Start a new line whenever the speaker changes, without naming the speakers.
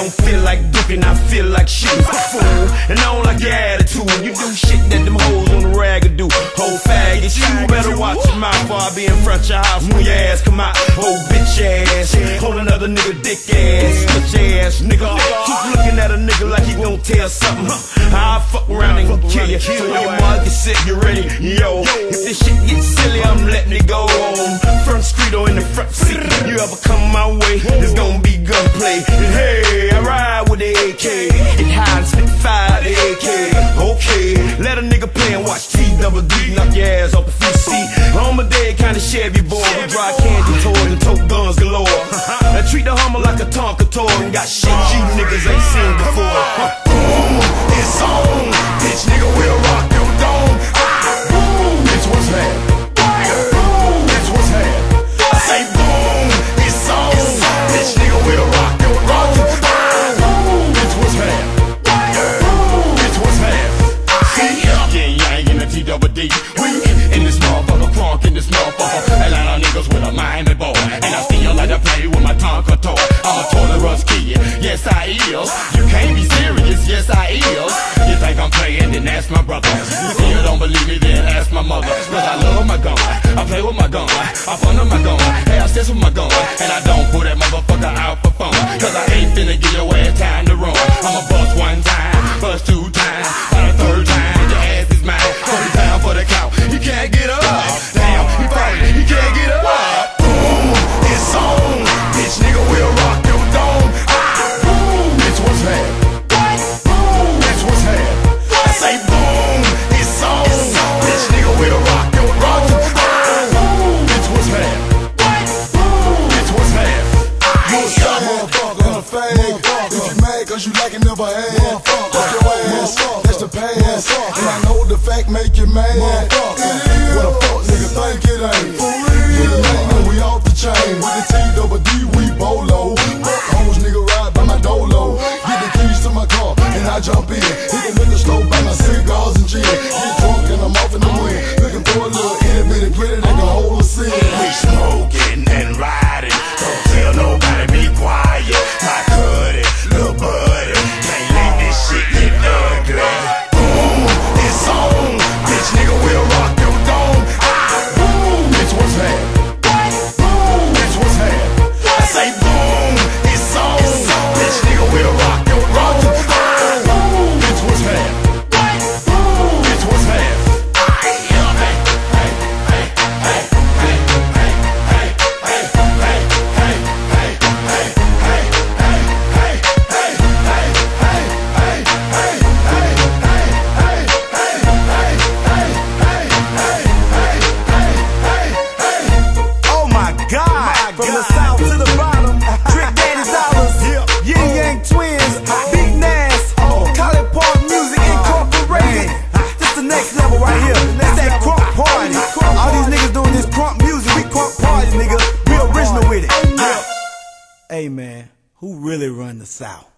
I don't feel like duking, I feel like shooting. Fool, and I don't like your attitude. You do shit that them hoes on the rag do. Whole faggot, you better watch your mouth before I be in front your house when your ass come out. Oh bitch ass, hold another nigga dick ass, bitch ass nigga. Keep looking at a nigga like he gon' tell something. I'll fuck around and kill you. So your mother get sick, you ready? Yo, if this shit gets silly, I'm letting it go on. Front street or in the front seat. You ever come my way, it's gonna be gunplay. And hey, I ride with the AK. It high and spit fire, the AK. Okay, let a nigga play and watch T double D knock your ass off the free seat. I'm a dead kind of Chevy boy. We dry candy toys and tote guns galore. I treat the Hummer like a Tonka toy and got shit you niggas ain't seen before.
Boom, it's on. T double D. We in this motherfucker, crunk in this motherfucker. A lot of niggas with a Miami boy. And I still like to play with my Tonka toy. I'm a tolerance kid, yes I is. You can't be serious, yes I is. You think I'm playing, then ask my brother. You still don't believe me, then ask my mother. Cause I love my gun, I play with my gun, I fun with my gun, have sex with my gun. And I don't put that motherfucker out for fun. Cause I ain't finna give your ass ass,
that's the past. And I know the fact make you mad. What a fuck nigga think it ain't.
From the south to the bottom, Trick Daddy Dollars, Ying Yang Twins, Big Nas, Park Music Incorporated. This the next level right here. That's that party. All these niggas doing this music, we party, nigga. We original with it. Hey man, who really run the south?